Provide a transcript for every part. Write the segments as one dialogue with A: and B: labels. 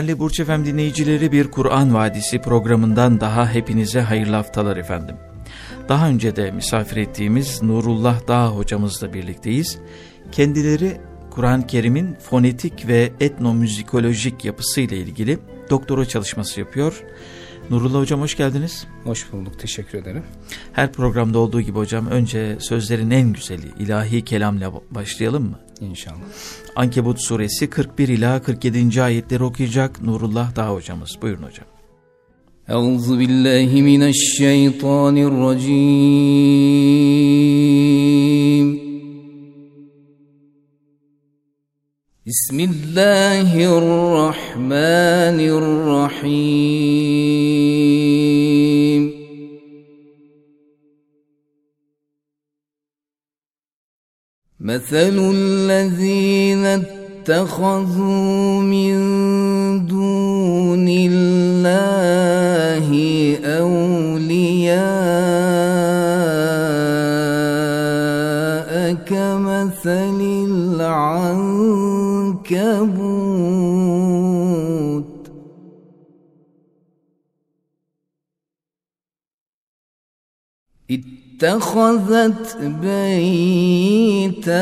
A: Değerli Burç Efem dinleyicileri bir Kur'an Vadisi programından daha hepinize hayırlı haftalar efendim. Daha önce de misafir ettiğimiz Nurullah Dağ hocamızla birlikteyiz. Kendileri Kur'an-ı Kerim'in fonetik ve etnomüzikolojik yapısıyla ilgili doktora çalışması yapıyor. Nurullah Hocam hoş geldiniz.
B: Hoş bulduk, teşekkür ederim.
A: Her programda olduğu gibi hocam önce sözlerin en güzeli ilahi kelamla başlayalım mı?
B: İnşallah.
A: Ankebut suresi 41 ila 47. ayetleri okuyacak Nurullah Dağ hocamız. Buyurun hocam.
C: Euzu billahi mineşşeytanirracim. Bismillahirrahmanirrahim. مثل الذين اتخذوا من دون الله أولياء كمثل العنكبوت اتخذت بيتا.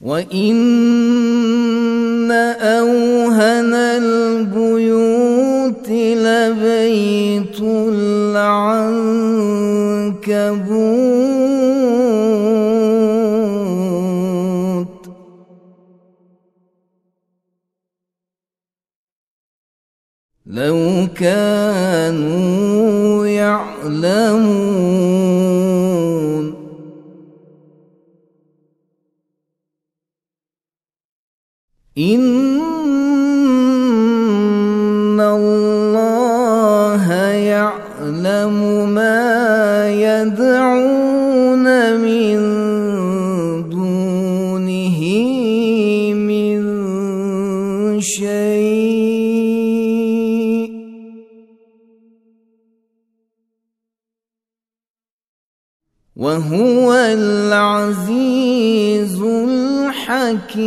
C: وإن أوهن البيوت لبيت العنكبوت. لو كانوا يعلمون. إن الله يعلم ما يدعون من دونه من شيء. وهو العزيز الحكيم.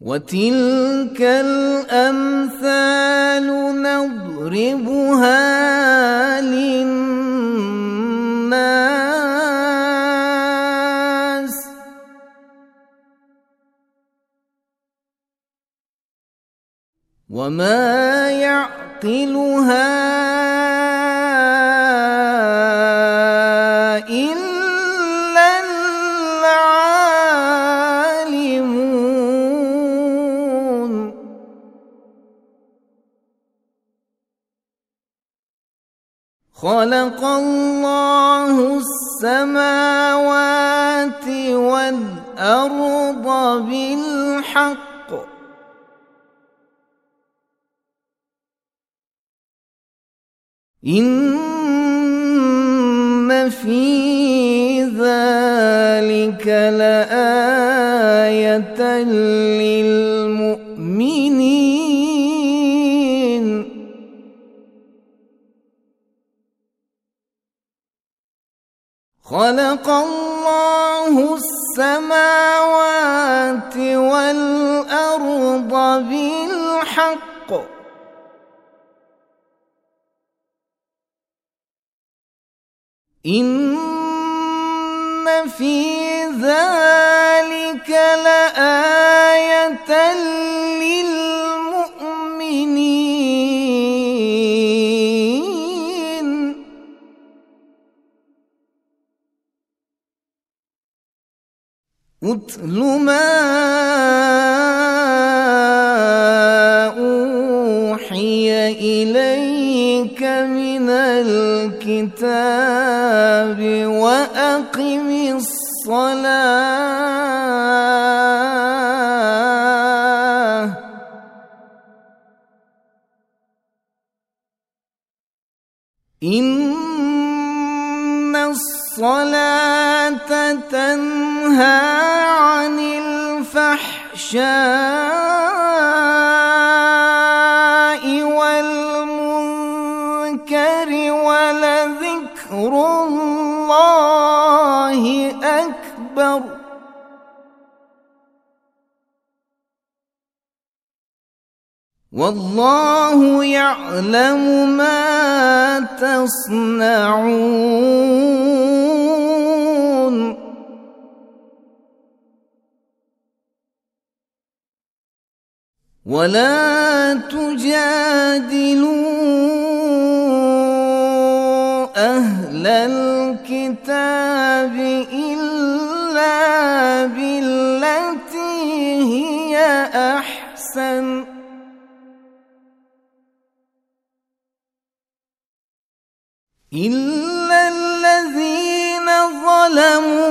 C: وتلك الأمثال نضربها للناس وما يعقلها إلا العالمون خلق الله السماوات والأرض بالحق إن في ذلك لآية للمؤمنين خلق الله السماوات والأرض بالحق إن في ذلك لآية للمؤمنين. اتل ما الصلاة والله يعلم ما تصنعون. ولا تجادلوا أهل الكتاب إلا إلا الذين ظلموا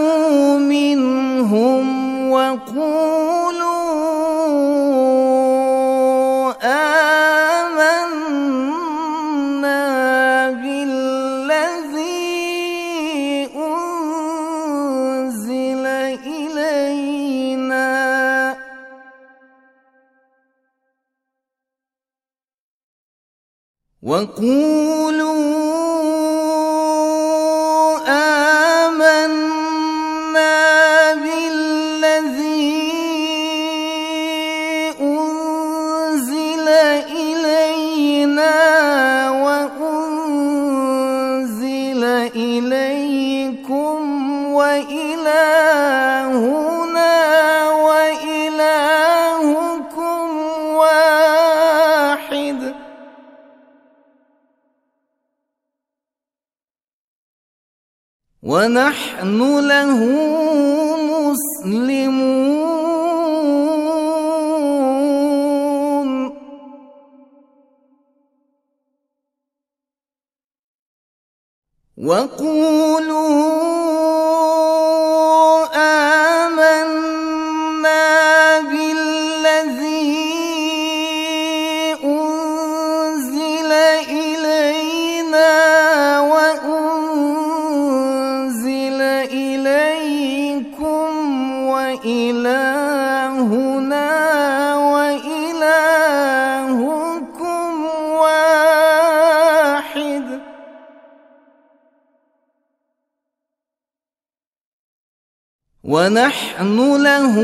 C: ونحن له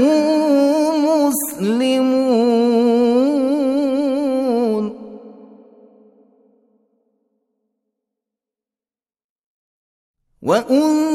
C: مسلمون. وأنزل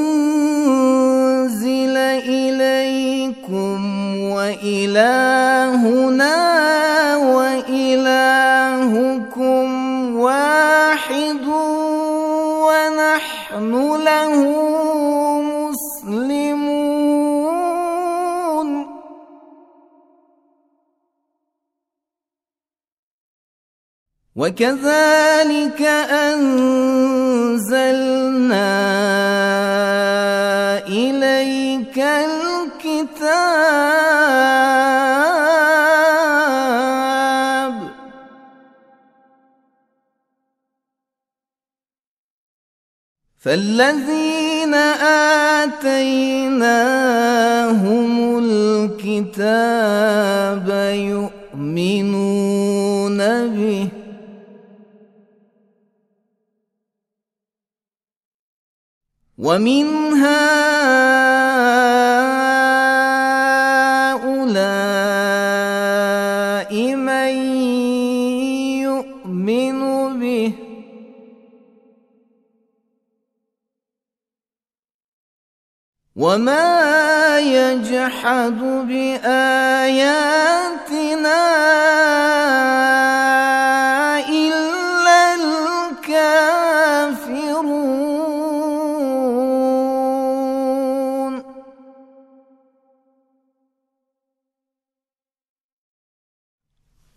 C: وكذلك أنزلنا إليك الكتاب. فالذين آتيناهم الكتاب يؤمنون به. ومن هؤلاء من يؤمن به. وما يجحد بآياتنا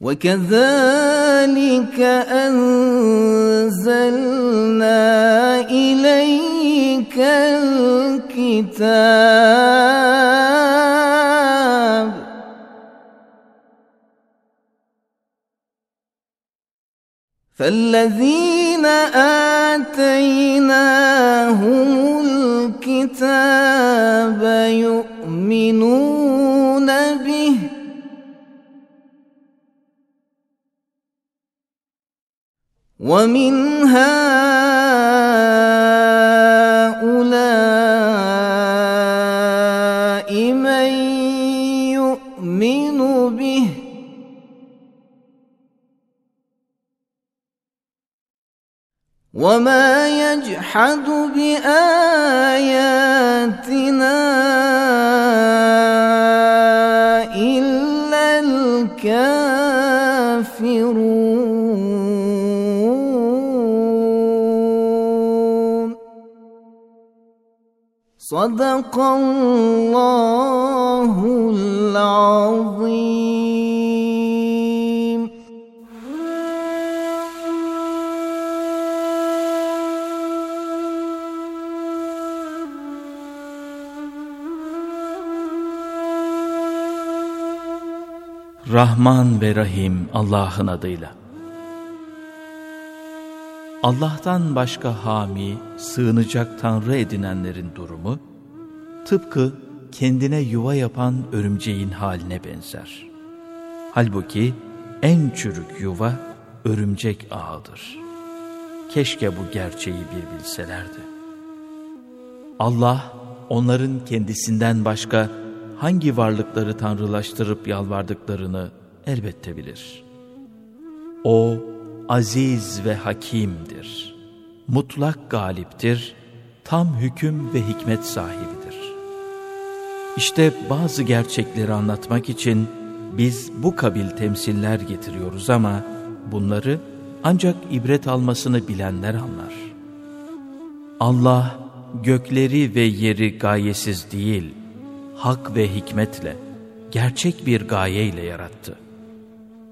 C: وكذلك أنزلنا إليك الكتاب. فالذين آتيناهم الكتاب يؤمنون ومن هؤلاء من يؤمن به. وما يجحد بآياتنا إلا الكافرون. صدق الله العظيم
A: Rahman ve Rahim Allah'ın adıyla. Allah'tan başka hami, sığınacak tanrı edinenlerin durumu, tıpkı kendine yuva yapan örümceğin haline benzer. Halbuki en çürük yuva örümcek ağıdır. Keşke bu gerçeği bir bilselerdi. Allah onların kendisinden başka hangi varlıkları tanrılaştırıp yalvardıklarını elbette bilir. O aziz ve hakimdir. Mutlak galiptir, tam hüküm ve hikmet sahibidir. İşte bazı gerçekleri anlatmak için biz bu kabil temsiller getiriyoruz ama bunları ancak ibret almasını bilenler anlar. Allah gökleri ve yeri gayesiz değil, hak ve hikmetle, gerçek bir gayeyle yarattı.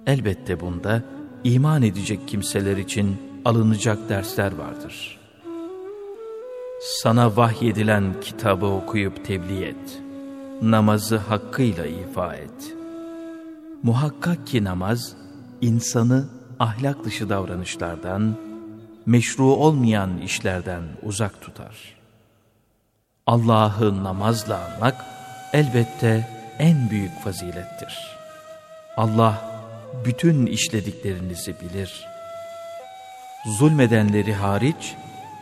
A: Elbette bunda iman edecek kimseler için alınacak dersler vardır. Sana vahyedilen kitabı okuyup tebliğ et. Namazı hakkıyla ifa et. Muhakkak ki namaz, insanı ahlak dışı davranışlardan, meşru olmayan işlerden uzak tutar. Allah'ı namazla anmak, elbette en büyük fazilettir. Allah bütün işlediklerinizi bilir. Zulmedenleri hariç,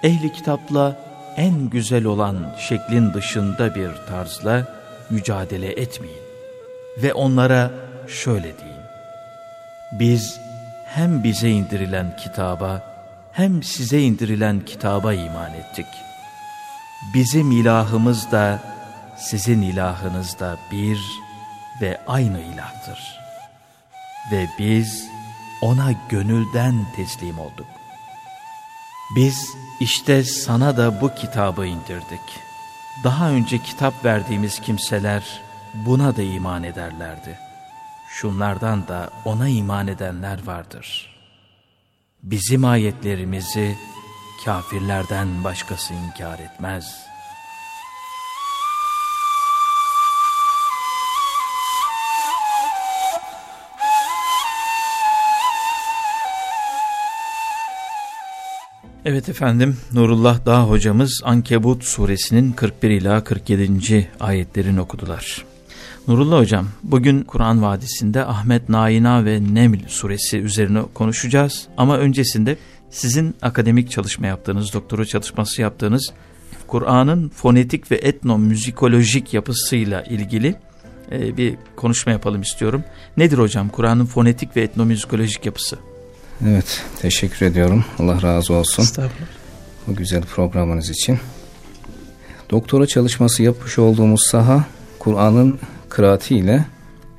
A: ehli kitapla en güzel olan şeklin dışında bir tarzla mücadele etmeyin. Ve onlara şöyle deyin. Biz hem bize indirilen kitaba hem size indirilen kitaba iman ettik. Bizim ilahımız da sizin ilahınız da bir ve aynı ilahtır. Ve biz ona gönülden teslim olduk. Biz işte sana da bu kitabı indirdik. Daha önce kitap verdiğimiz kimseler buna da iman ederlerdi. Şunlardan da ona iman edenler vardır. Bizim ayetlerimizi kafirlerden başkası inkar etmez.'' Evet efendim Nurullah Dağ hocamız Ankebut suresinin 41 ila 47. ayetlerini okudular. Nurullah hocam bugün Kur'an Vadisi'nde Ahmet Naina ve Neml suresi üzerine konuşacağız. Ama öncesinde sizin akademik çalışma yaptığınız, doktora çalışması yaptığınız Kur'an'ın fonetik ve etnomüzikolojik yapısıyla ilgili e, bir konuşma yapalım istiyorum. Nedir hocam Kur'an'ın fonetik ve etnomüzikolojik yapısı?
B: Evet, teşekkür ediyorum. Allah razı olsun.
A: Estağfurullah.
B: Bu güzel programınız için. Doktora çalışması yapmış olduğumuz saha Kur'an'ın kıraatiyle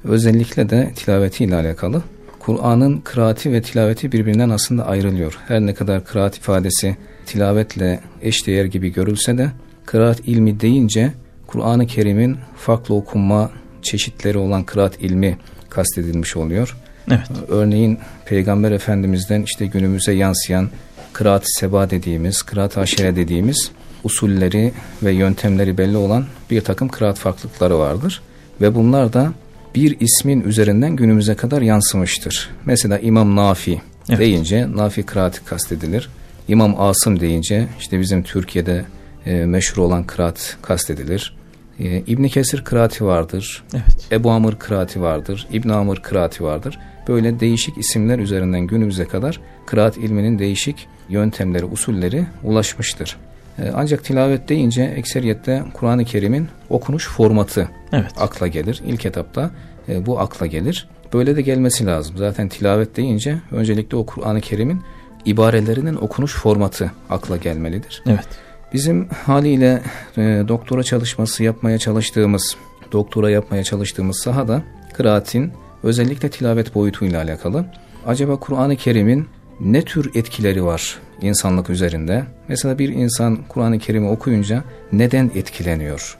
B: özellikle de tilavetiyle alakalı. Kur'an'ın kıraati ve tilaveti birbirinden aslında ayrılıyor. Her ne kadar kıraat ifadesi tilavetle eşdeğer gibi görülse de kıraat ilmi deyince Kur'an-ı Kerim'in farklı okunma çeşitleri olan kıraat ilmi kastedilmiş oluyor.
A: Evet.
B: Örneğin Peygamber Efendimiz'den işte günümüze yansıyan kıraat-ı seba dediğimiz, kıraat-ı aşere dediğimiz usulleri ve yöntemleri belli olan bir takım kıraat farklılıkları vardır. Ve bunlar da bir ismin üzerinden günümüze kadar yansımıştır. Mesela İmam Nafi evet. deyince Nafi kıraati kastedilir. İmam Asım deyince işte bizim Türkiye'de e, meşhur olan kıraat kastedilir. E, İbn Kesir kıraati vardır. Evet. Ebu Amr kıraati vardır. İbn Amr kıraati vardır. Böyle değişik isimler üzerinden günümüze kadar kıraat ilminin değişik yöntemleri, usulleri ulaşmıştır. E, ancak tilavet deyince ekseriyette Kur'an-ı Kerim'in okunuş formatı evet. akla gelir. İlk etapta e, bu akla gelir. Böyle de gelmesi lazım. Zaten tilavet deyince öncelikle o Kur'an-ı Kerim'in ibarelerinin okunuş formatı akla gelmelidir.
A: Evet.
B: Bizim haliyle e, doktora çalışması yapmaya çalıştığımız, doktora yapmaya çalıştığımız sahada kıraatin özellikle tilavet boyutuyla alakalı. Acaba Kur'an-ı Kerim'in ne tür etkileri var insanlık üzerinde? Mesela bir insan Kur'an-ı Kerim'i okuyunca neden etkileniyor?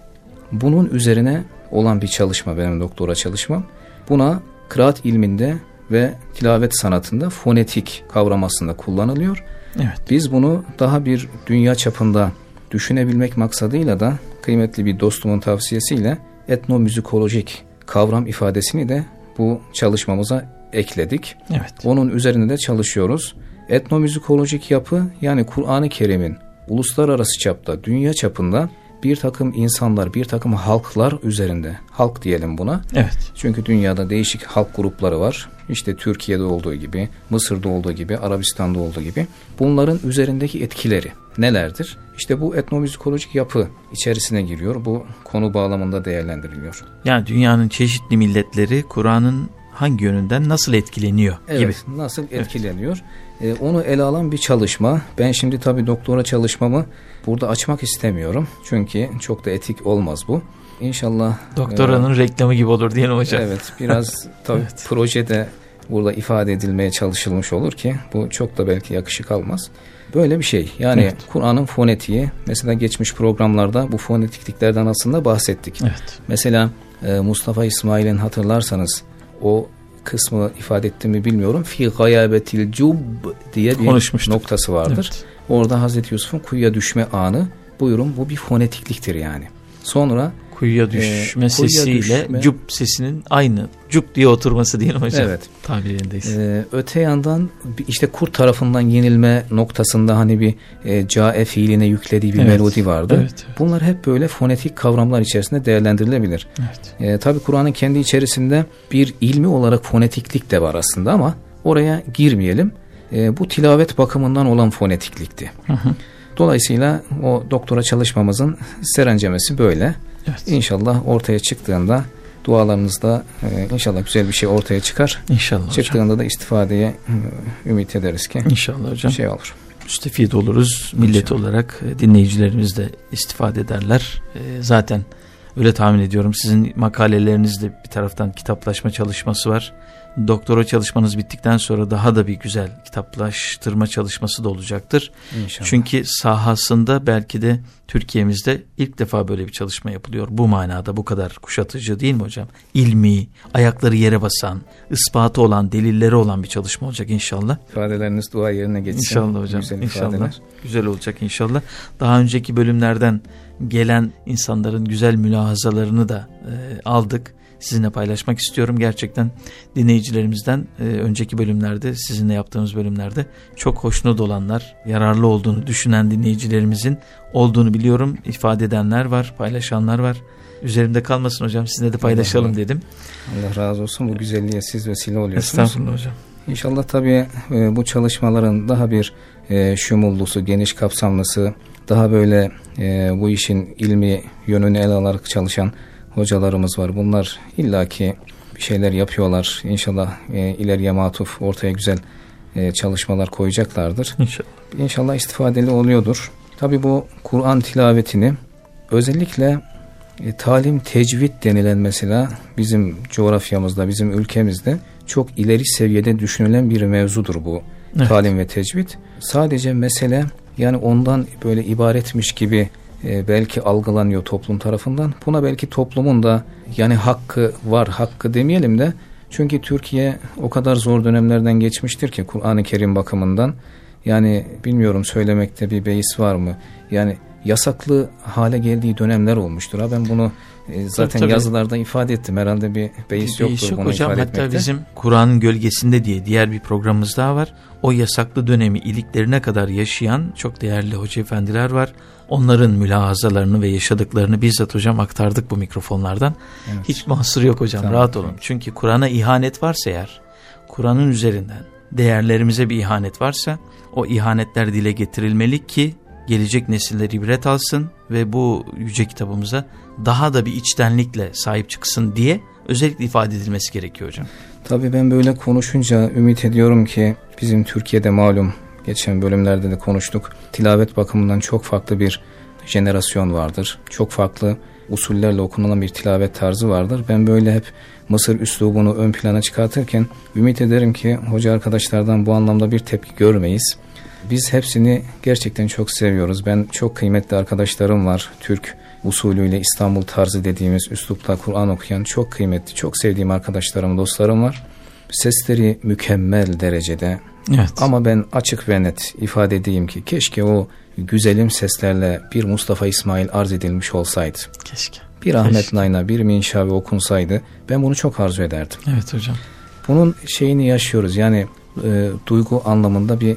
B: Bunun üzerine olan bir çalışma benim doktora çalışmam. Buna kıraat ilminde ve tilavet sanatında fonetik kavramasında kullanılıyor. Evet. Biz bunu daha bir dünya çapında düşünebilmek maksadıyla da kıymetli bir dostumun tavsiyesiyle etnomüzikolojik kavram ifadesini de bu çalışmamıza ekledik. Evet. Onun üzerinde de çalışıyoruz. Etnomüzikolojik yapı yani Kur'an-ı Kerim'in uluslararası çapta, dünya çapında bir takım insanlar, bir takım halklar üzerinde, halk diyelim buna.
A: Evet.
B: Çünkü dünyada değişik halk grupları var. İşte Türkiye'de olduğu gibi, Mısır'da olduğu gibi, Arabistan'da olduğu gibi. Bunların üzerindeki etkileri nelerdir? İşte bu etnomüzikolojik yapı içerisine giriyor. Bu konu bağlamında değerlendiriliyor.
A: Yani dünyanın çeşitli milletleri Kur'an'ın hangi yönünden nasıl etkileniyor
B: evet,
A: gibi.
B: nasıl etkileniyor? Evet. Ee, onu ele alan bir çalışma. Ben şimdi tabii doktora çalışmamı burada açmak istemiyorum. Çünkü çok da etik olmaz bu. İnşallah.
A: Doktoranın e, reklamı gibi olur diyelim hocam.
B: Evet biraz tabii evet. projede burada ifade edilmeye çalışılmış olur ki bu çok da belki yakışık almaz. Böyle bir şey. Yani evet. Kur'an'ın fonetiği mesela geçmiş programlarda bu fonetikliklerden aslında bahsettik. Evet. Mesela e, Mustafa İsmail'in hatırlarsanız o kısmı ifade ettiğimi bilmiyorum. Fi gayabetil cub diye bir noktası vardır. Evet. Orada Hazreti Yusuf'un kuyuya düşme anı buyurun bu bir fonetikliktir yani. Sonra
A: kuyuya düşme e, sesiyle düşme, cub sesinin aynı cub diye oturması diyelim hocam.
B: Evet. Tabirindeyiz. E, öte yandan işte kurt tarafından yenilme noktasında hani bir e, cae fiiline yüklediği bir evet. melodi vardı. Evet, evet. Bunlar hep böyle fonetik kavramlar içerisinde değerlendirilebilir. Evet. E, Tabi Kur'an'ın kendi içerisinde bir ilmi olarak fonetiklik de var aslında ama oraya girmeyelim. E, bu tilavet bakımından olan fonetiklikti. Hı hı. Dolayısıyla o doktora çalışmamızın serencemesi böyle. Evet. İnşallah ortaya çıktığında dualarınızda e, inşallah güzel bir şey ortaya çıkar.
A: İnşallah
B: Çıktığında
A: hocam.
B: da istifadeye e, ümit ederiz ki.
A: İnşallah hocam.
B: Şey olur.
A: Müstefid oluruz. Millet İnşallah. olarak e, dinleyicilerimiz de istifade ederler. E, zaten öyle tahmin ediyorum. Sizin makalelerinizde bir taraftan kitaplaşma çalışması var doktora çalışmanız bittikten sonra daha da bir güzel kitaplaştırma çalışması da olacaktır. İnşallah. Çünkü sahasında belki de Türkiye'mizde ilk defa böyle bir çalışma yapılıyor. Bu manada bu kadar kuşatıcı değil mi hocam? İlmi, ayakları yere basan, ispatı olan, delilleri olan bir çalışma olacak inşallah.
B: İfadeleriniz dua yerine geçsin.
A: İnşallah hocam. Güzel inşallah. Ifadeler. Güzel olacak inşallah. Daha önceki bölümlerden gelen insanların güzel mülahazalarını da e, aldık sizinle paylaşmak istiyorum. Gerçekten dinleyicilerimizden e, önceki bölümlerde sizinle yaptığımız bölümlerde çok hoşnut olanlar, yararlı olduğunu düşünen dinleyicilerimizin olduğunu biliyorum. İfade edenler var, paylaşanlar var. Üzerimde kalmasın hocam sizinle de paylaşalım Allah dedim.
B: Allah razı olsun bu güzelliğe siz vesile oluyorsunuz.
A: Estağfurullah hocam.
B: İnşallah tabii e, bu çalışmaların daha bir e, şumullusu, geniş kapsamlısı, daha böyle e, bu işin ilmi yönünü ele alarak çalışan hocalarımız var. Bunlar illaki bir şeyler yapıyorlar. İnşallah e, ileriye matuf ortaya güzel e, çalışmalar koyacaklardır.
A: İnşallah.
B: İnşallah istifadeli oluyordur. Tabi bu Kur'an tilavetini özellikle e, talim tecvid denilen mesela bizim coğrafyamızda, bizim ülkemizde çok ileri seviyede düşünülen bir mevzudur bu. Evet. Talim ve tecvid. Sadece mesele yani ondan böyle ibaretmiş gibi e, belki algılanıyor toplum tarafından. Buna belki toplumun da yani hakkı var, hakkı demeyelim de çünkü Türkiye o kadar zor dönemlerden geçmiştir ki Kur'an-ı Kerim bakımından. Yani bilmiyorum söylemekte bir beis var mı? Yani yasaklı hale geldiği dönemler olmuştur. Ha ben bunu e, zaten tabii, tabii. yazılarda ifade ettim. Herhalde bir beis yoktur beis yok bunu hocam.
A: ifade
B: Hatta etmekte.
A: bizim Kur'an'ın gölgesinde diye diğer bir programımız daha var. O yasaklı dönemi iliklerine kadar yaşayan çok değerli hoca efendiler var. Onların mülahazalarını ve yaşadıklarını bizzat hocam aktardık bu mikrofonlardan. Evet. Hiç mahsur yok hocam tamam. rahat olun. Çünkü Kur'an'a ihanet varsa eğer, Kur'an'ın üzerinden değerlerimize bir ihanet varsa o ihanetler dile getirilmeli ki gelecek nesiller ibret alsın ve bu yüce kitabımıza daha da bir içtenlikle sahip çıksın diye özellikle ifade edilmesi gerekiyor hocam.
B: Tabii ben böyle konuşunca ümit ediyorum ki bizim Türkiye'de malum geçen bölümlerde de konuştuk. Tilavet bakımından çok farklı bir jenerasyon vardır. Çok farklı usullerle okunulan bir tilavet tarzı vardır. Ben böyle hep Mısır üslubunu ön plana çıkartırken ümit ederim ki hoca arkadaşlardan bu anlamda bir tepki görmeyiz. Biz hepsini gerçekten çok seviyoruz. Ben çok kıymetli arkadaşlarım var. Türk usulüyle İstanbul tarzı dediğimiz üslupla Kur'an okuyan çok kıymetli, çok sevdiğim arkadaşlarım, dostlarım var. Sesleri mükemmel derecede. Evet. Ama ben açık ve net ifade edeyim ki keşke o güzelim seslerle bir Mustafa İsmail arz edilmiş olsaydı.
A: Keşke.
B: Bir Ahmet keşke. Nayna, bir Minşavi okunsaydı ben bunu çok arzu ederdim.
A: Evet hocam.
B: Bunun şeyini yaşıyoruz yani e, duygu anlamında bir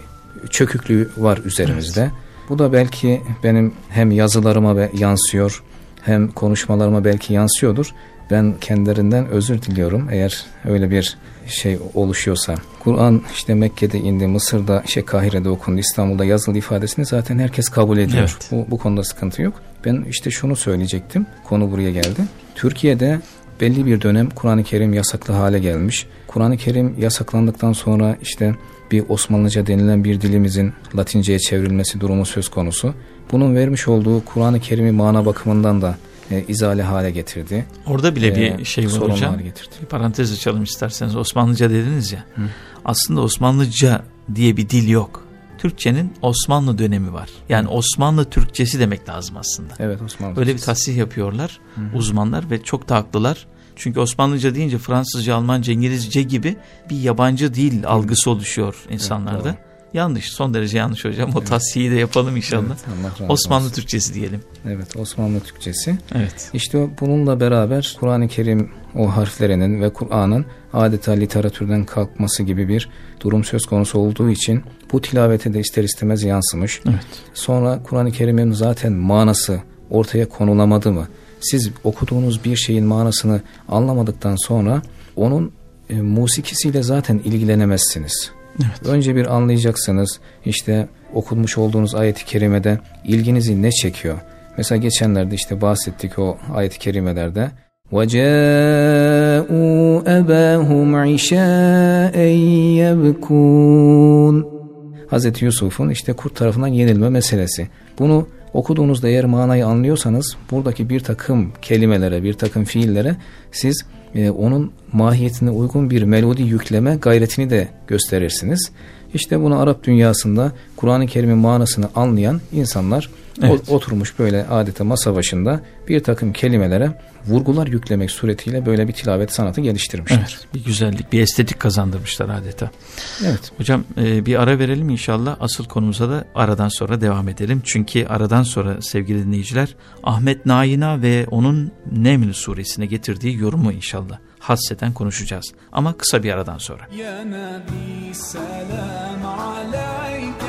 B: çöküklüğü var üzerimizde. Evet. Bu da belki benim hem yazılarıma yansıyor hem konuşmalarıma belki yansıyordur. Ben kendilerinden özür diliyorum eğer öyle bir şey oluşuyorsa. Kur'an işte Mekke'de indi, Mısır'da, şey Kahire'de okundu, İstanbul'da yazılı ifadesini zaten herkes kabul ediyor. Evet. Bu, bu konuda sıkıntı yok. Ben işte şunu söyleyecektim. Konu buraya geldi. Türkiye'de belli bir dönem Kur'an-ı Kerim yasaklı hale gelmiş. Kur'an-ı Kerim yasaklandıktan sonra işte bir Osmanlıca denilen bir dilimizin Latinceye çevrilmesi durumu söz konusu. Bunun vermiş olduğu Kur'an-ı Kerim'i mana bakımından da e, izale hale getirdi.
A: Orada bile e, bir şey var hocam. Getirdi. Bir parantez açalım isterseniz. Osmanlıca dediniz ya. Hı. Aslında Osmanlıca diye bir dil yok. Türkçenin Osmanlı dönemi var. Yani Osmanlı Türkçesi demek lazım aslında.
B: Evet Osmanlı.
A: Böyle bir tasih yapıyorlar Hı -hı. uzmanlar ve çok da haklılar. Çünkü Osmanlıca deyince Fransızca, Almanca, İngilizce gibi bir yabancı dil algısı oluşuyor insanlarda. Evet, yanlış, son derece yanlış hocam. O evet. tavsiyeyi de yapalım inşallah. Evet, Osmanlı olsun. Türkçesi diyelim.
B: Evet, Osmanlı Türkçesi. Evet. İşte bununla beraber Kur'an-ı Kerim o harflerinin ve Kur'an'ın adeta literatürden kalkması gibi bir durum söz konusu olduğu için bu tilavete de ister istemez yansımış. Evet. Sonra Kur'an-ı Kerim'in zaten manası ortaya konulamadı mı? siz okuduğunuz bir şeyin manasını anlamadıktan sonra onun e, musikisiyle zaten ilgilenemezsiniz. Evet. Önce bir anlayacaksınız işte okunmuş olduğunuz ayet-i kerimede ilginizi ne çekiyor? Mesela geçenlerde işte bahsettik o ayet-i kerimelerde وَجَاءُوا أَبَاهُمْ عِشَاءً يَبْكُونَ Hazreti Yusuf'un işte kurt tarafından yenilme meselesi. Bunu okuduğunuzda eğer manayı anlıyorsanız buradaki bir takım kelimelere, bir takım fiillere siz e, onun mahiyetine uygun bir melodi yükleme gayretini de gösterirsiniz. İşte bunu Arap dünyasında Kur'an-ı Kerim'in manasını anlayan insanlar evet. oturmuş böyle adeta masa başında bir takım kelimelere vurgular yüklemek suretiyle böyle bir tilavet sanatı geliştirmişler.
A: Evet, bir güzellik, bir estetik kazandırmışlar adeta. Evet. Hocam e, bir ara verelim inşallah. Asıl konumuza da aradan sonra devam edelim. Çünkü aradan sonra sevgili dinleyiciler Ahmet Naina ve onun Neml suresine getirdiği yorumu inşallah hasseten konuşacağız. Ama kısa bir aradan sonra. Ya Nabi selam aleyke,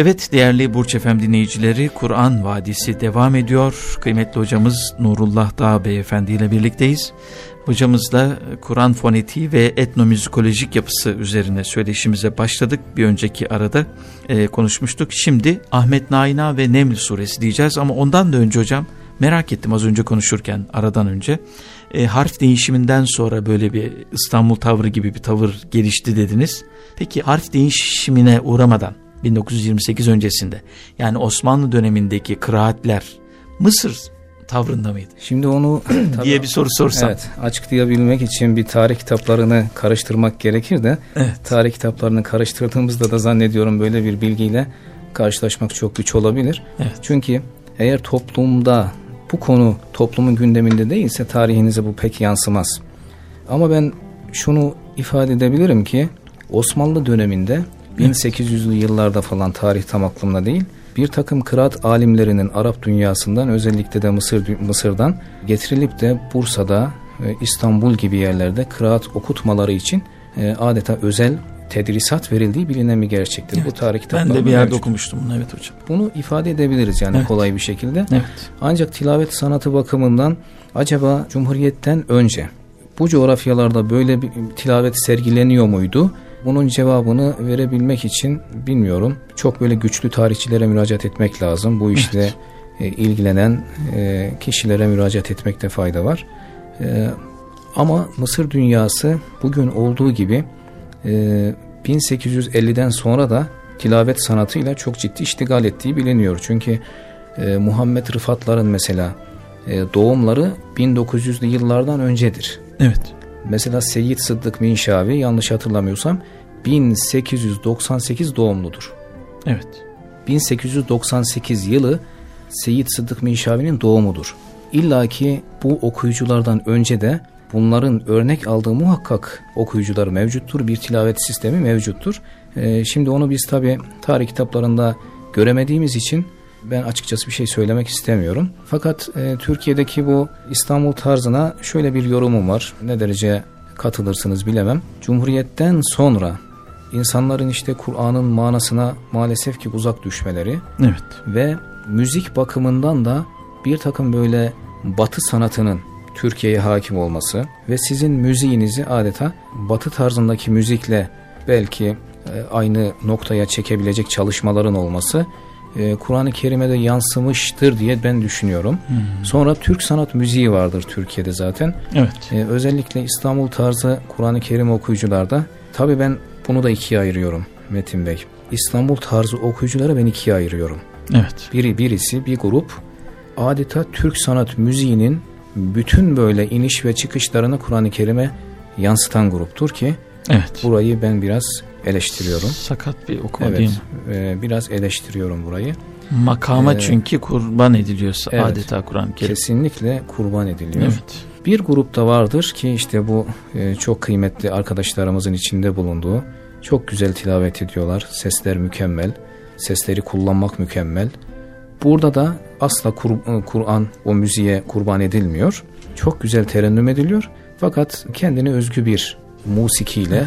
A: Evet değerli Burç Efem dinleyicileri Kur'an Vadisi devam ediyor. Kıymetli hocamız Nurullah Dağ Beyefendi ile birlikteyiz. Hocamızla Kur'an fonetiği ve etnomüzikolojik yapısı üzerine söyleşimize başladık. Bir önceki arada e, konuşmuştuk. Şimdi Ahmet Naina ve Neml suresi diyeceğiz ama ondan da önce hocam merak ettim az önce konuşurken aradan önce. E, harf değişiminden sonra böyle bir İstanbul tavrı gibi bir tavır gelişti dediniz. Peki harf değişimine uğramadan 1928 öncesinde yani Osmanlı dönemindeki kıraatler Mısır tavrında mıydı?
B: Şimdi onu tabii-
A: diye bir soru sorsam.
B: Evet, açıklayabilmek için bir tarih kitaplarını karıştırmak gerekir de
A: Evet.
B: tarih kitaplarını karıştırdığımızda da zannediyorum böyle bir bilgiyle karşılaşmak çok güç olabilir.
A: Evet.
B: Çünkü eğer toplumda bu konu toplumun gündeminde değilse tarihinize bu pek yansımaz. Ama ben şunu ifade edebilirim ki Osmanlı döneminde 1800'lü yıllarda falan tarih tam aklımda değil. Bir takım kıraat alimlerinin Arap dünyasından özellikle de Mısır Mısır'dan getirilip de Bursa'da, e, İstanbul gibi yerlerde kıraat okutmaları için e, adeta özel tedrisat verildiği bilinen bir gerçektir. Bu tarih
A: Ben
B: kitaplarında
A: de bir yerde
B: mevcut.
A: okumuştum bunu evet hocam.
B: Bunu ifade edebiliriz yani
A: Evet.
B: kolay bir şekilde.
A: Evet.
B: Ancak tilavet sanatı bakımından acaba Cumhuriyet'ten önce bu coğrafyalarda böyle bir tilavet sergileniyor muydu? Bunun cevabını verebilmek için bilmiyorum. Çok böyle güçlü tarihçilere müracaat etmek lazım. Bu işle e, ilgilenen e, kişilere müracaat etmekte fayda var. E, ama Mısır dünyası bugün olduğu gibi e, 1850'den sonra da tilavet sanatıyla çok ciddi iştigal ettiği biliniyor. Çünkü e, Muhammed Rıfatların mesela e, doğumları 1900'lü yıllardan öncedir.
A: Evet.
B: Mesela Seyyid Sıddık Minşavi yanlış hatırlamıyorsam 1898 doğumludur.
A: Evet.
B: 1898 yılı Seyyid Sıddık Minşavi'nin doğumudur. İlla ki bu okuyuculardan önce de bunların örnek aldığı muhakkak okuyucular mevcuttur. Bir tilavet sistemi mevcuttur. Ee, şimdi onu biz tabi tarih kitaplarında göremediğimiz için ben açıkçası bir şey söylemek istemiyorum. Fakat e, Türkiye'deki bu İstanbul tarzına şöyle bir yorumum var. Ne derece katılırsınız bilemem. Cumhuriyetten sonra insanların işte Kur'an'ın manasına maalesef ki uzak düşmeleri
A: Evet.
B: ve müzik bakımından da bir takım böyle batı sanatının Türkiye'ye hakim olması ve sizin müziğinizi adeta batı tarzındaki müzikle belki e, aynı noktaya çekebilecek çalışmaların olması e, Kur'an-ı Kerim'e de yansımıştır diye ben düşünüyorum. Sonra Türk sanat müziği vardır Türkiye'de zaten.
A: Evet.
B: Ee, özellikle İstanbul tarzı Kur'an-ı Kerim okuyucularda tabi ben bunu da ikiye ayırıyorum Metin Bey. İstanbul tarzı okuyuculara ben ikiye ayırıyorum.
A: Evet.
B: Biri birisi bir grup adeta Türk sanat müziğinin bütün böyle iniş ve çıkışlarını Kur'an-ı Kerim'e yansıtan gruptur ki
A: Evet.
B: burayı ben biraz eleştiriyorum.
A: Sakat bir okuma değil
B: Evet,
A: mi?
B: e, biraz eleştiriyorum burayı.
A: Makama
B: Ee,
A: çünkü kurban ediliyorsa
B: evet.
A: adeta Kur'an-ı Kerim.
B: Kesinlikle kurban ediliyor.
A: Evet.
B: Bir grupta vardır ki işte bu e, çok kıymetli arkadaşlarımızın içinde bulunduğu çok güzel tilavet ediyorlar. Sesler mükemmel. Sesleri kullanmak mükemmel. Burada da asla Kur- e, Kur'an o müziğe kurban edilmiyor. Çok güzel terennüm ediliyor. Fakat kendine özgü bir musikiyle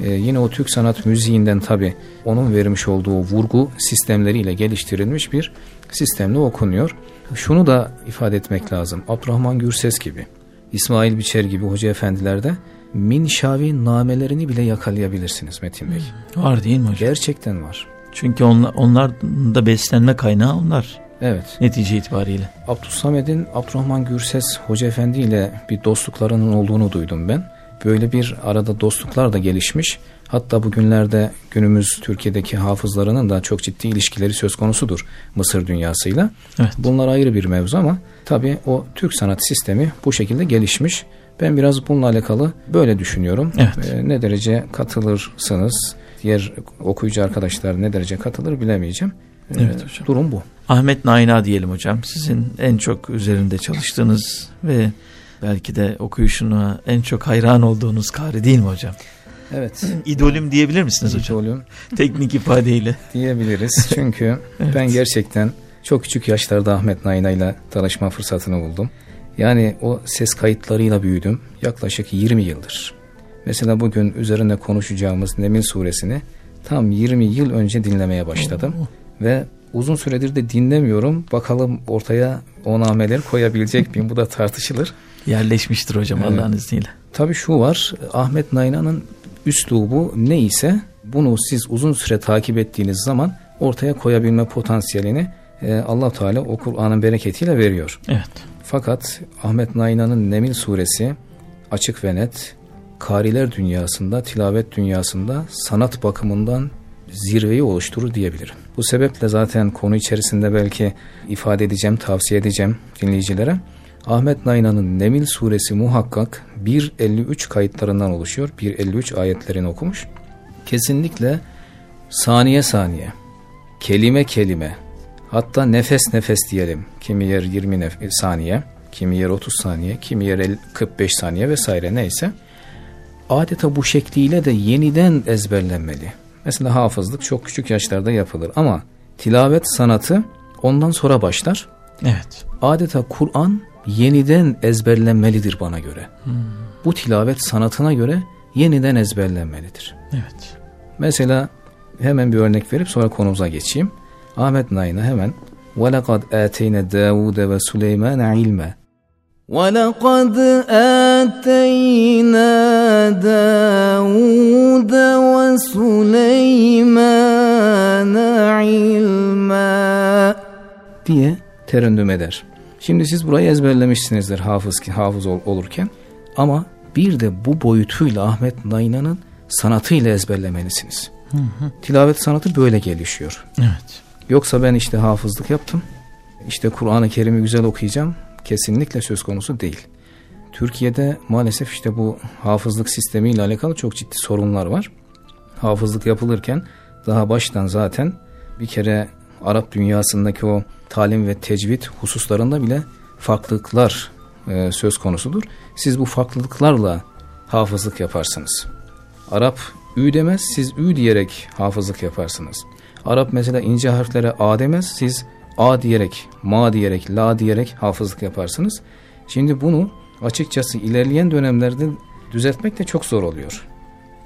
B: e, yine o Türk sanat müziğinden tabi onun vermiş olduğu vurgu sistemleriyle geliştirilmiş bir sistemle okunuyor. Şunu da ifade etmek lazım. Abdurrahman Gürses gibi, İsmail Biçer gibi hoca efendilerde Minşavi namelerini bile yakalayabilirsiniz Metin Bey.
A: Var değil mi hocam?
B: Gerçekten var.
A: Çünkü onlar, onlar da beslenme kaynağı onlar
B: Evet.
A: netice itibariyle.
B: Abdülsamed'in Abdurrahman Gürses Hoca Efendi ile bir dostluklarının olduğunu duydum ben. Böyle bir arada dostluklar da gelişmiş. Hatta bugünlerde günümüz Türkiye'deki hafızlarının da çok ciddi ilişkileri söz konusudur Mısır dünyasıyla.
A: Evet.
B: Bunlar ayrı bir mevzu ama tabii o Türk sanat sistemi bu şekilde gelişmiş. Ben biraz bununla alakalı böyle düşünüyorum.
A: Evet.
B: Ee, ne derece katılırsınız, diğer okuyucu arkadaşlar ne derece katılır bilemeyeceğim. Ee,
A: Evet hocam.
B: Durum bu.
A: Ahmet Naina diyelim hocam. Sizin en çok üzerinde çalıştığınız ve belki de okuyuşuna en çok hayran olduğunuz kari değil mi hocam?
B: Evet.
A: İdolüm diyebilir misiniz hocam?
B: İdolüm
A: Teknik ifadeyle.
B: diyebiliriz. Çünkü
A: Evet.
B: ben gerçekten çok küçük yaşlarda Ahmet Naina ile tanışma fırsatını buldum. Yani o ses kayıtlarıyla büyüdüm. Yaklaşık 20 yıldır. Mesela bugün üzerine konuşacağımız Nemil suresini tam 20 yıl önce dinlemeye başladım. Ve uzun süredir de dinlemiyorum. Bakalım ortaya o nameleri koyabilecek miyim? Bu da tartışılır.
A: Yerleşmiştir hocam
B: Evet.
A: Allah'ın izniyle.
B: Tabii şu var. Ahmet Nayna'nın üslubu neyse bunu siz uzun süre takip ettiğiniz zaman ortaya koyabilme potansiyelini e, allah Teala o Kur'an'ın bereketiyle veriyor.
A: Evet.
B: Fakat Ahmet Nayna'nın Nemil suresi açık ve net kariler dünyasında, tilavet dünyasında sanat bakımından zirveyi oluşturur diyebilirim. Bu sebeple zaten konu içerisinde belki ifade edeceğim, tavsiye edeceğim dinleyicilere. Ahmet Nayna'nın Nemil suresi muhakkak 1.53 kayıtlarından oluşuyor. 1.53 ayetlerini okumuş. Kesinlikle saniye saniye, kelime kelime, hatta nefes nefes diyelim. Kimi yer 20 nef- saniye, kimi yer 30 saniye, kimi yer el- 45 saniye vesaire neyse. Adeta bu şekliyle de yeniden ezberlenmeli. Mesela hafızlık çok küçük yaşlarda yapılır ama tilavet sanatı ondan sonra başlar.
A: Evet.
B: Adeta Kur'an yeniden ezberlenmelidir bana göre. Bu tilavet sanatına göre yeniden ezberlenmelidir.
A: Evet.
B: Mesela hemen bir örnek verip sonra konumuza geçeyim. Ahmet Nayna hemen وَلَقَدْ آتَيْنَ دَاوُودَ وَسُلَيْمَانَ عِلْمًا
C: ولقد آتينا داود Süleymane ilma
B: diye terennüm eder. Şimdi siz burayı ezberlemişsinizdir hafız ki hafız ol, olurken ama bir de bu boyutuyla Ahmet Nayna'nın sanatıyla ezberlemelisiniz. Hı hı. Tilavet sanatı böyle gelişiyor.
A: Evet.
B: Yoksa ben işte hafızlık yaptım. İşte Kur'an-ı Kerim'i güzel okuyacağım. Kesinlikle söz konusu değil. Türkiye'de maalesef işte bu hafızlık sistemiyle alakalı çok ciddi sorunlar var. Hafızlık yapılırken daha baştan zaten bir kere Arap dünyasındaki o talim ve tecvid hususlarında bile farklılıklar e, söz konusudur. Siz bu farklılıklarla hafızlık yaparsınız. Arap ü demez, siz ü diyerek hafızlık yaparsınız. Arap mesela ince harflere a demez, siz a diyerek, ma diyerek, la diyerek hafızlık yaparsınız. Şimdi bunu açıkçası ilerleyen dönemlerde düzeltmek de çok zor oluyor.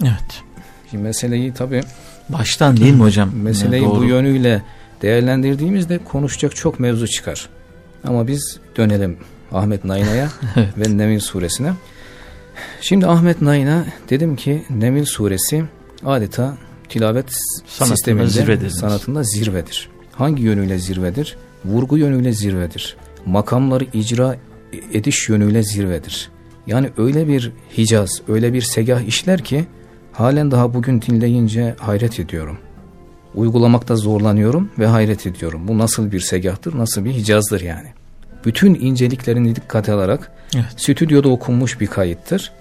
A: Evet.
B: Şimdi meseleyi tabii
A: Baştan değil mi hocam?
B: meseleyi
A: Doğru.
B: bu yönüyle değerlendirdiğimizde konuşacak çok mevzu çıkar. Ama biz dönelim Ahmet Nayna'ya ve Nemil suresine. Şimdi Ahmet Nayna dedim ki Nemil suresi adeta tilavet
A: Sanatında
B: sisteminde
A: zirvedir.
B: sanatında zirvedir. Hangi yönüyle zirvedir? Vurgu yönüyle zirvedir. Makamları icra ediş yönüyle zirvedir. Yani öyle bir hicaz, öyle bir segah işler ki halen daha bugün dinleyince hayret ediyorum. Uygulamakta zorlanıyorum ve hayret ediyorum. Bu nasıl bir segahtır, nasıl bir hicazdır yani. Bütün inceliklerini dikkate alarak
A: Evet.
B: stüdyoda okunmuş bir kayıttır.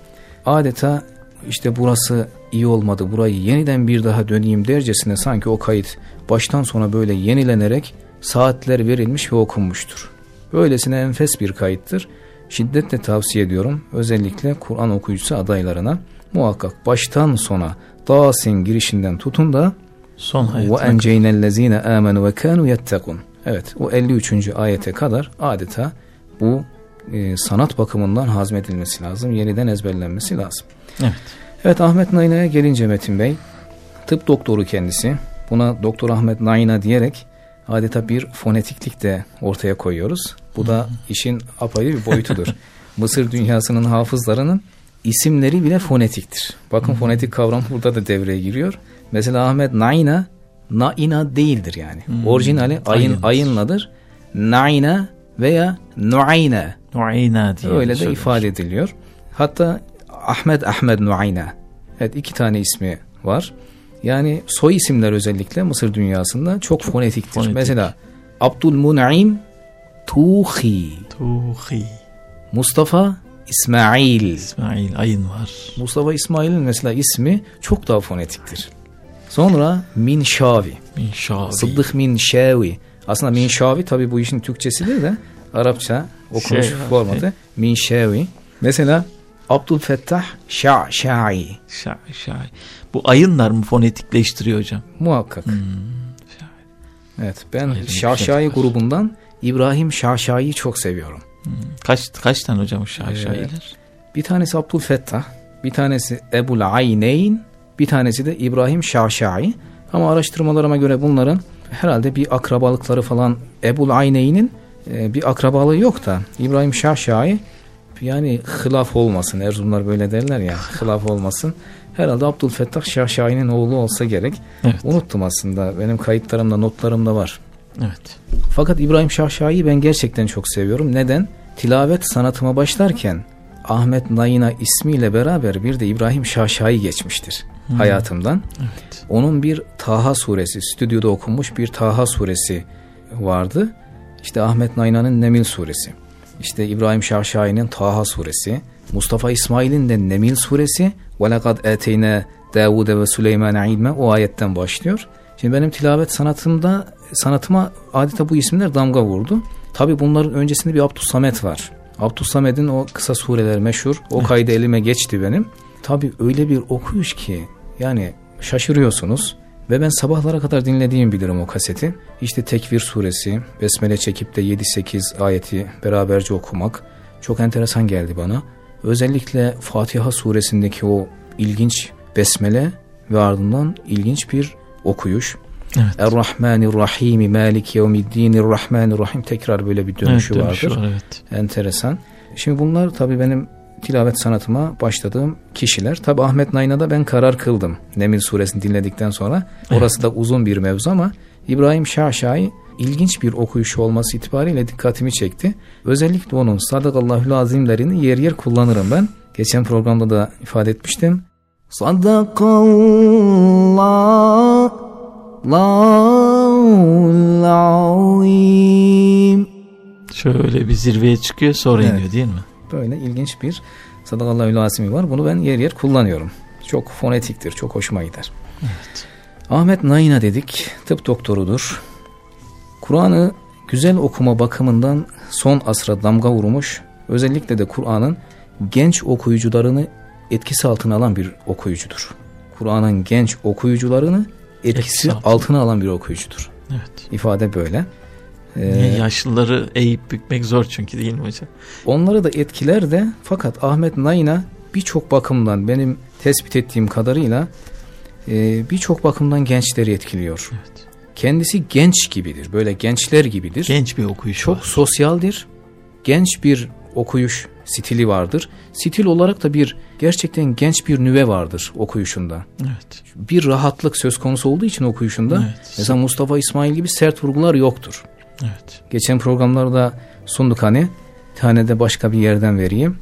B: Adeta işte burası iyi olmadı, burayı yeniden bir daha döneyim dercesine sanki o kayıt baştan sona böyle yenilenerek saatler verilmiş ve okunmuştur. Böylesine enfes bir kayıttır. Şiddetle tavsiye ediyorum. Özellikle Kur'an okuyucusu adaylarına muhakkak baştan sona Dasin girişinden tutun da
A: Son
B: ve
A: hayatına.
B: enceynellezine amenu ve kanu yettekun. Evet o 53. ayete kadar adeta bu e, sanat bakımından hazmedilmesi lazım. Yeniden ezberlenmesi lazım.
A: Evet.
B: Evet Ahmet Nayna'ya gelince Metin Bey tıp doktoru kendisi. Buna Doktor Ahmet Nayna diyerek adeta bir fonetiklik de ortaya koyuyoruz. Bu da işin apayrı bir boyutudur. Mısır dünyasının hafızlarının isimleri bile fonetiktir. Bakın fonetik kavram burada da devreye giriyor. Mesela Ahmet Nayna Naina değildir yani. Orijinali ayın ayınladır. Naina veya Nuayna
A: Nuayna diye.
B: Öyle de ifade ediliyor. Hatta Ahmet Ahmed Nuayna. Evet iki tane ismi var. Yani soy isimler özellikle Mısır dünyasında çok, fonetiktir.
A: fonetik.
B: Mesela Abdülmun'im Tuhi,
A: Tuhi.
B: Mustafa İsmail.
A: İsmail ayın var.
B: Mustafa İsmail'in mesela ismi çok daha fonetiktir. Sonra Minşavi.
A: Minşavi.
B: Sıddık Minşavi. Aslında Minşavi tabi bu işin Türkçesidir de Arapça okunuş
A: Şey,
B: formatı Minşavi. Mesela Abdülfettah Şa'şai.
A: Şay. Bu ayınlar mı fonetikleştiriyor hocam?
B: Muhakkak.
A: Hmm.
B: Evet ben Şaşai grubundan İbrahim Şaşai'yi çok seviyorum.
A: Kaç kaç tane hocam o şay,
B: Ee,
A: şailer?
B: Bir tanesi Abdülfettah, bir tanesi Ebul Ayneyn, bir tanesi de İbrahim Şaşai. Ama araştırmalarıma göre bunların herhalde bir akrabalıkları falan Ebul Ayneyn'in e, bir akrabalığı yok da İbrahim Şahşai yani hılaf olmasın Erzurumlar böyle derler ya hılaf olmasın herhalde Abdülfettah Şahşai'nin oğlu olsa gerek
A: Evet.
B: unuttum aslında benim kayıtlarımda notlarımda var
A: Evet.
B: fakat İbrahim Şahşai'yi ben gerçekten çok seviyorum neden tilavet sanatıma başlarken Ahmet Nayina ismiyle beraber bir de İbrahim Şahşai geçmiştir hayatımdan
A: Evet.
B: onun bir Taha suresi, stüdyoda okunmuş bir Taha suresi vardı. İşte Ahmet Nayna'nın Nemil suresi. İşte İbrahim Şahşai'nin Taha suresi. Mustafa İsmail'in de Nemil suresi. وَلَقَدْ اَتَيْنَا دَاوُدَ ve Süleyman'a ilme o ayetten başlıyor. Şimdi benim tilavet sanatımda sanatıma adeta bu isimler damga vurdu. Tabi bunların öncesinde bir Abdüssamet var. Abdüssamet'in o kısa sureler meşhur. O kaydı elime geçti benim. Tabi öyle bir okuyuş ki yani şaşırıyorsunuz. Ve ben sabahlara kadar dinlediğim bilirim o kaseti. İşte Tekvir suresi, Besmele çekip de 7-8 ayeti beraberce okumak çok enteresan geldi bana. Özellikle Fatiha suresindeki o ilginç besmele ve ardından ilginç bir okuyuş.
A: Evet.
B: Er-Rahmanir-Rahim, Malik Yevmiddinir-Rahmanir-Rahim tekrar böyle bir dönüşü,
A: evet, dönüşü
B: vardır.
A: var, evet.
B: Enteresan. Şimdi bunlar tabii benim tilavet sanatıma başladığım kişiler. Tabii Ahmet Nayna'da ben karar kıldım. Nemil suresini dinledikten sonra. Orası da uzun bir mevzu ama İbrahim Şahşai ilginç bir okuyuşu olması itibariyle dikkatimi çekti. Özellikle onun Sadakallahül Azimlerini yer yer kullanırım ben. Geçen programda da ifade etmiştim.
C: Sadakallah Allahul azim.
A: Şöyle bir zirveye çıkıyor sonra
B: Evet.
A: iniyor değil mi?
B: Böyle ilginç bir Sadakallahül Azimi var. Bunu ben yer yer kullanıyorum. Çok fonetiktir, çok hoşuma gider. Ahmet Nayna dedik, tıp doktorudur. Kur'an'ı güzel okuma bakımından son asra damga vurmuş. Özellikle de Kur'an'ın genç okuyucularını etkisi altına alan bir okuyucudur. Kur'an'ın genç okuyucularını etkisi
A: Etkisi altına.
B: altına alan bir okuyucudur.
A: Evet.
B: İfade böyle. Ee,
A: yaşlıları eğip bükmek zor çünkü değil mi hocam?
B: Onları da etkiler de fakat Ahmet Nayna birçok bakımdan benim tespit ettiğim kadarıyla e, birçok bakımdan gençleri etkiliyor.
A: Evet.
B: Kendisi genç gibidir. Böyle gençler gibidir.
A: Genç bir okuyuş
B: Çok
A: var.
B: sosyaldir. Genç bir okuyuş stili vardır. Stil olarak da bir gerçekten genç bir nüve vardır okuyuşunda.
A: Evet.
B: Bir rahatlık söz konusu olduğu için okuyuşunda
A: Evet.
B: mesela Mustafa İsmail gibi sert vurgular yoktur.
A: Evet.
B: Geçen programlarda sunduk hani. Bir tane de başka bir yerden vereyim.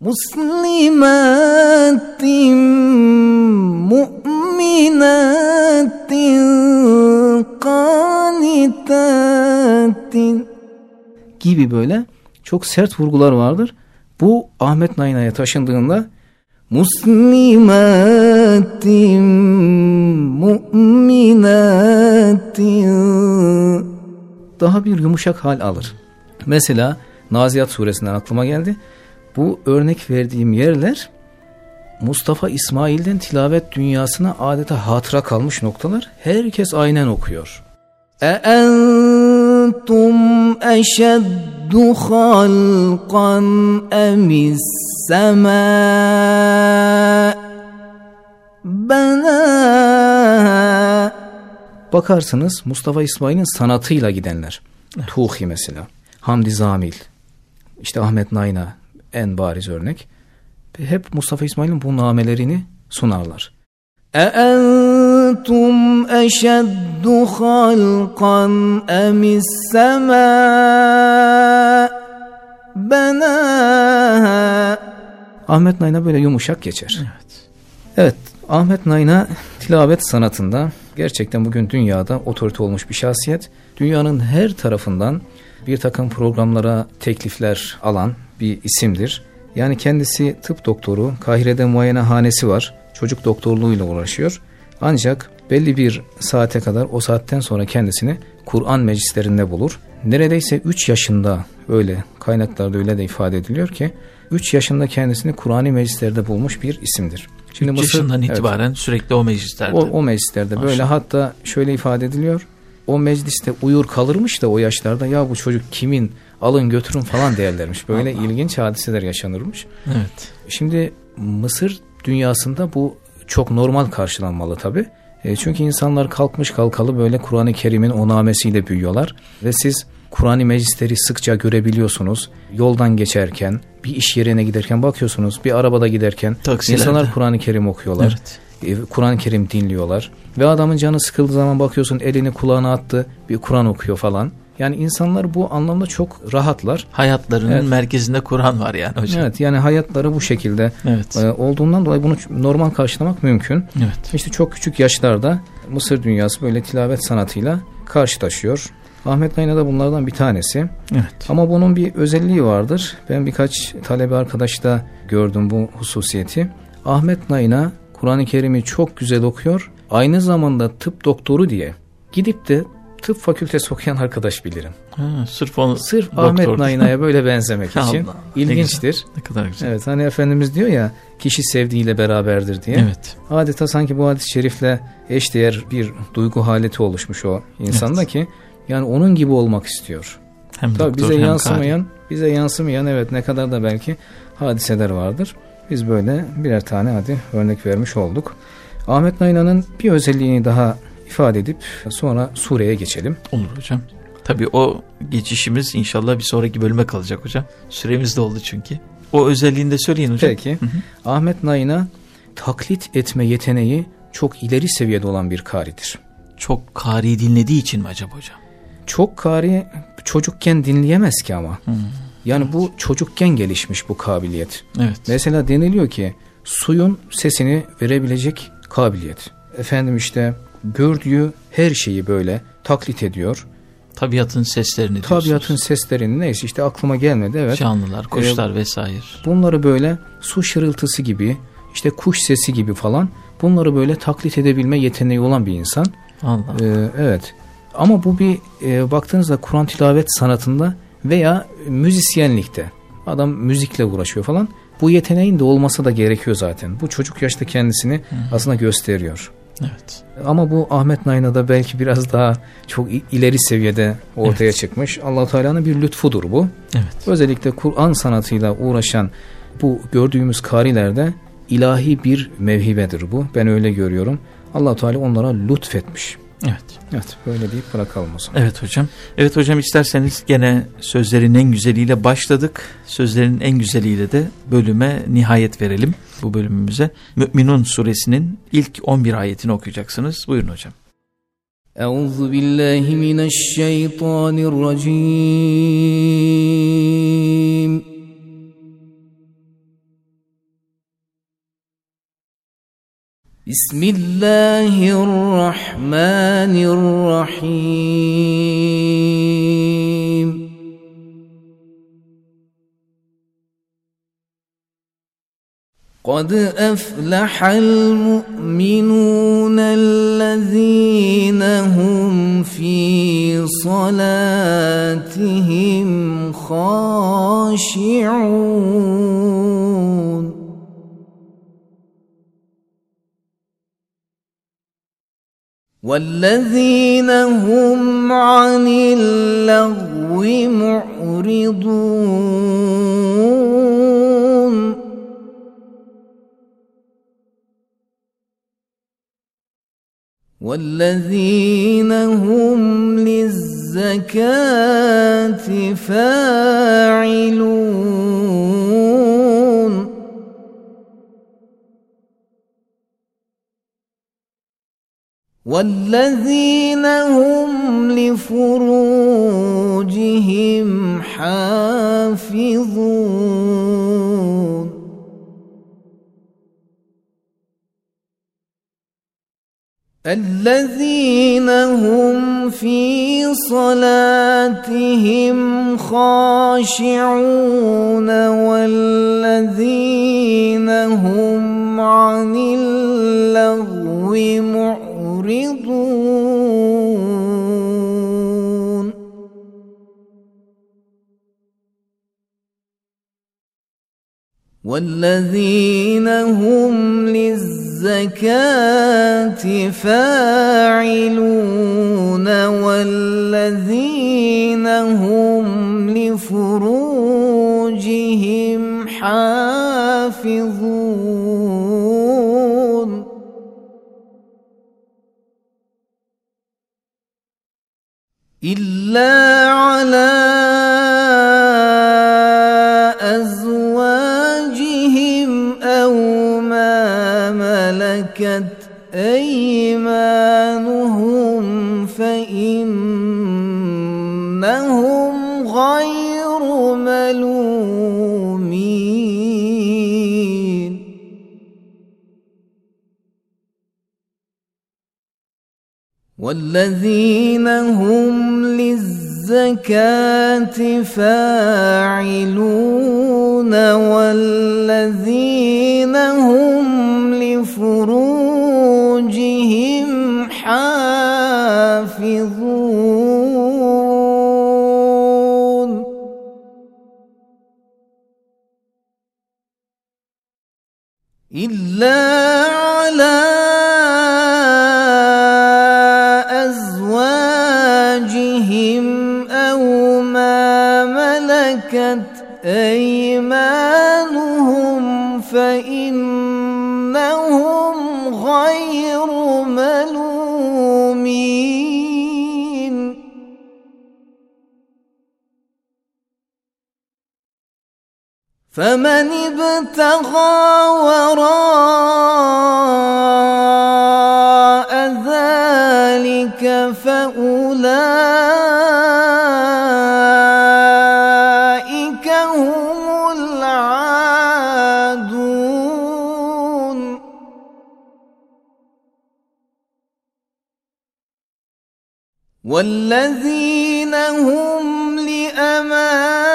C: Muslimatin mu'minatin kanitatin
B: gibi böyle çok sert vurgular vardır. Bu Ahmet Nayna'ya taşındığında
C: Muslimatim mu'minatim
B: daha bir yumuşak hal alır. Mesela Naziat suresinden aklıma geldi. Bu örnek verdiğim yerler Mustafa İsmail'den tilavet dünyasına adeta hatıra kalmış noktalar. Herkes aynen okuyor.
C: E entum eşed أشد خلقا أم السماء بناها
B: Bakarsınız Mustafa İsmail'in sanatıyla gidenler. Tuhi mesela. Hamdi Zamil. işte Ahmet Nayna en bariz örnek. Hep Mustafa İsmail'in bu namelerini sunarlar.
C: أأنتم أشد خلقا أم السماء بناها
B: Ahmet Nayna böyle yumuşak geçer.
A: Evet.
B: Evet, Ahmet Nayna tilavet sanatında gerçekten bugün dünyada otorite olmuş bir şahsiyet. Dünyanın her tarafından bir takım programlara teklifler alan bir isimdir. Yani kendisi tıp doktoru, Kahire'de muayenehanesi var. Çocuk doktorluğuyla uğraşıyor. Ancak belli bir saate kadar o saatten sonra kendisini Kur'an meclislerinde bulur. Neredeyse 3 yaşında öyle kaynaklarda öyle de ifade ediliyor ki 3 yaşında kendisini Kur'an'ı meclislerde bulmuş bir isimdir. Şimdi
A: 3
B: Mısır-
A: yaşından
B: evet,
A: itibaren sürekli o meclislerde.
B: o, o meclislerde böyle
A: Maşallah.
B: hatta şöyle ifade ediliyor. O mecliste uyur kalırmış da o yaşlarda ya bu çocuk kimin alın götürün falan derlermiş. Böyle ilginç hadiseler yaşanırmış.
A: Evet.
B: Şimdi Mısır dünyasında bu çok normal karşılanmalı tabi. E, çünkü insanlar kalkmış kalkalı böyle Kur'an-ı Kerim'in onamesiyle büyüyorlar ve siz Kur'an-ı Meclisleri sıkça görebiliyorsunuz. Yoldan geçerken, bir iş yerine giderken bakıyorsunuz, bir arabada giderken
A: Taksilerde.
B: insanlar Kur'an-ı Kerim okuyorlar.
A: Evet.
B: E, Kur'an-ı Kerim dinliyorlar. Ve adamın canı sıkıldığı zaman bakıyorsun elini kulağına attı, bir Kur'an okuyor falan. Yani insanlar bu anlamda çok rahatlar.
A: Hayatlarının
B: Evet.
A: merkezinde Kur'an var yani hocam.
B: Evet yani hayatları bu şekilde
A: Evet.
B: e, olduğundan dolayı bunu normal karşılamak mümkün.
A: Evet.
B: İşte çok küçük yaşlarda Mısır dünyası böyle tilavet sanatıyla karşılaşıyor. Ahmet Nayna da bunlardan bir tanesi.
A: Evet.
B: Ama bunun bir özelliği vardır. Ben birkaç talebe arkadaşta gördüm bu hususiyeti. Ahmet Nayna Kur'an-ı Kerim'i çok güzel okuyor. Aynı zamanda tıp doktoru diye gidip de tıp fakültesi okuyan arkadaş bilirim.
A: Ha, sırf onu
B: Sırf
A: doktordu.
B: Ahmet Nayna'ya böyle benzemek için.
A: Allah, ne
B: ilginçtir.
A: Ne kadar güzel.
B: Evet hani Efendimiz diyor ya kişi sevdiğiyle beraberdir diye.
A: Evet.
B: Adeta sanki bu hadis-i şerifle eşdeğer bir duygu haleti oluşmuş o insanda ki yani onun gibi olmak istiyor.
A: Hem
B: Tabii
A: doktor,
B: bize
A: hem
B: yansımayan, bize yansımayan evet ne kadar da belki hadiseler vardır. Biz böyle birer tane hadi örnek vermiş olduk. Ahmet Nayna'nın bir özelliğini daha ifade edip sonra sureye geçelim.
A: Olur hocam. Tabii o geçişimiz inşallah bir sonraki bölüme kalacak hocam. Süremiz de oldu çünkü. O özelliğini de söyleyin hocam.
B: Peki.
A: Hı hı.
B: Ahmet Nayna taklit etme yeteneği çok ileri seviyede olan bir karidir.
A: Çok kari dinlediği için mi acaba hocam?
B: Çok kari çocukken dinleyemez ki ama.
A: Hı.
B: Yani bu çocukken gelişmiş bu kabiliyet.
A: Evet.
B: Mesela deniliyor ki suyun sesini verebilecek kabiliyet. Efendim işte gördüğü her şeyi böyle taklit ediyor.
A: Tabiatın seslerini diyorsunuz.
B: Tabiatın seslerini neyse işte aklıma gelmedi evet.
A: Canlılar, kuşlar vesaire.
B: Bunları böyle su şırıltısı gibi işte kuş sesi gibi falan bunları böyle taklit edebilme yeteneği olan bir insan.
A: Allah.
B: Ee, evet. Ama bu bir e, baktığınızda Kur'an tilavet sanatında veya müzisyenlikte adam müzikle uğraşıyor falan. Bu yeteneğin de olması da gerekiyor zaten. Bu çocuk yaşta kendisini aslında gösteriyor.
A: Evet.
B: Ama bu Ahmet Nayna'da belki biraz daha çok ileri seviyede ortaya çıkmış. allah Teala'nın bir lütfudur bu.
A: Evet.
B: Özellikle Kur'an sanatıyla uğraşan bu gördüğümüz karilerde ilahi bir mevhibedir bu. Ben öyle görüyorum. allah Teala onlara lütfetmiş.
A: Evet.
B: Evet böyle deyip bırakalım o zaman.
A: Evet hocam. Evet hocam isterseniz gene sözlerin en güzeliyle başladık. Sözlerin en güzeliyle de bölüme nihayet verelim bu bölümümüze Mü'minun suresinin ilk 11 ayetini okuyacaksınız. Buyurun hocam.
C: Euzu billahi mineşşeytanirracim. Bismillahirrahmanirrahim. قد أفلح المؤمنون الذين هم في صلاتهم خاشعون. والذين هم عن اللغو معرضون. والذين هم للزكاة فاعلون والذين هم لفروجهم حافظون الذين هم في صلاتهم خاشعون والذين هم عن اللغو معرضون. والذين هم للزكاة فاعلون والذين هم لفروجهم حافظون إلا على أيمانهم فإنهم غير ملومين. والذين هم للزكاة فاعلون والذين هم لفروجهم حافظون إلا على أزواجهم أو ما ملكت أيمانهم فإنهم فمن ابتغى وراء ذلك فأولئك هم العادون. والذين هم لأماناتهم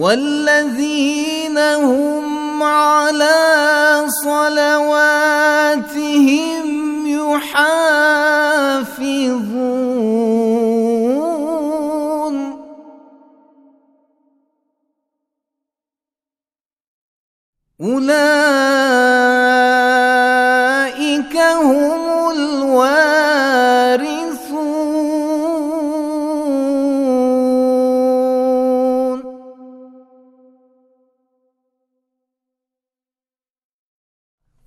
C: والذين هم على صلواتهم يحافظون أولئك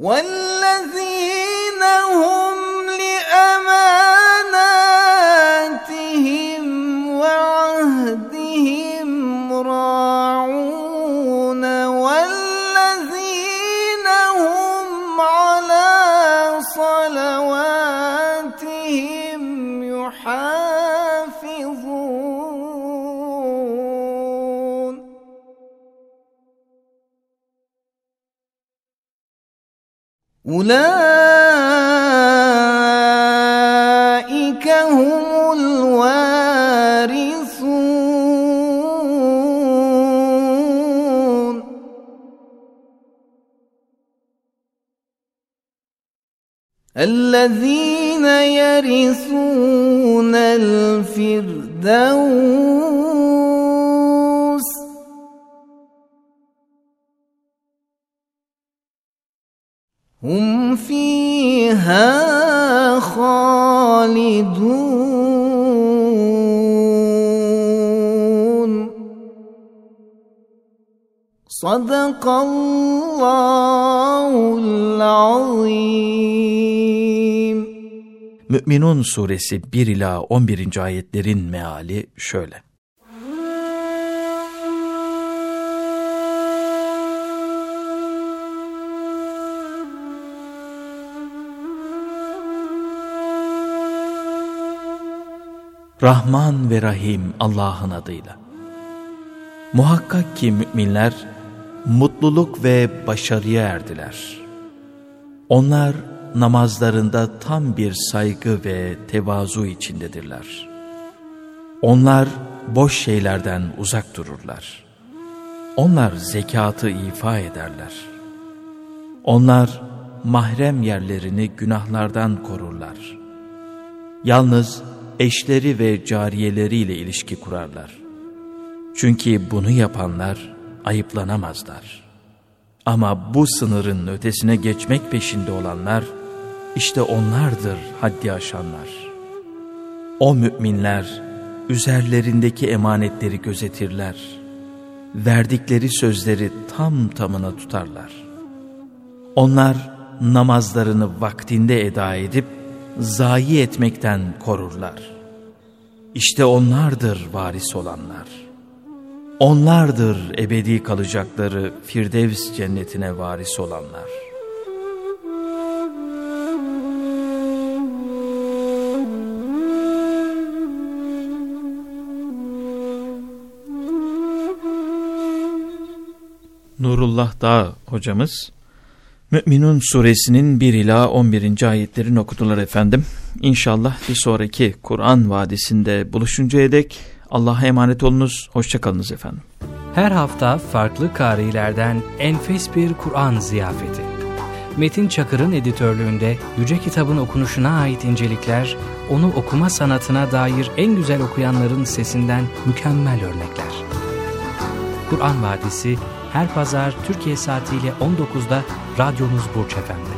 C: والذين هم لأماناتهم أولئك هم الوارثون. الذين يرثون الفردوس هم فيها خالدون صدق الله العظيم
A: Mü'minun suresi 1 ila 11. ayetlerin meali şöyle. Rahman ve Rahim Allah'ın adıyla. Muhakkak ki müminler mutluluk ve başarıya erdiler. Onlar namazlarında tam bir saygı ve tevazu içindedirler. Onlar boş şeylerden uzak dururlar. Onlar zekatı ifa ederler. Onlar mahrem yerlerini günahlardan korurlar. Yalnız eşleri ve cariyeleriyle ilişki kurarlar. Çünkü bunu yapanlar ayıplanamazlar. Ama bu sınırın ötesine geçmek peşinde olanlar, işte onlardır haddi aşanlar. O müminler, üzerlerindeki emanetleri gözetirler. Verdikleri sözleri tam tamına tutarlar. Onlar namazlarını vaktinde eda edip, zayi etmekten korurlar. İşte onlardır varis olanlar.'' Onlardır ebedi kalacakları Firdevs cennetine varis olanlar. Nurullah Dağ hocamız Mü'minun suresinin 1 ila 11. ayetlerini okudular efendim. İnşallah bir sonraki Kur'an Vadisi'nde buluşuncaya dek Allah'a emanet olunuz. Hoşçakalınız efendim.
D: Her hafta farklı karilerden enfes bir Kur'an ziyafeti. Metin Çakır'ın editörlüğünde Yüce Kitabın okunuşuna ait incelikler, onu okuma sanatına dair en güzel okuyanların sesinden mükemmel örnekler. Kur'an Vadisi her pazar Türkiye saatiyle 19'da radyonuz Burç Efendi.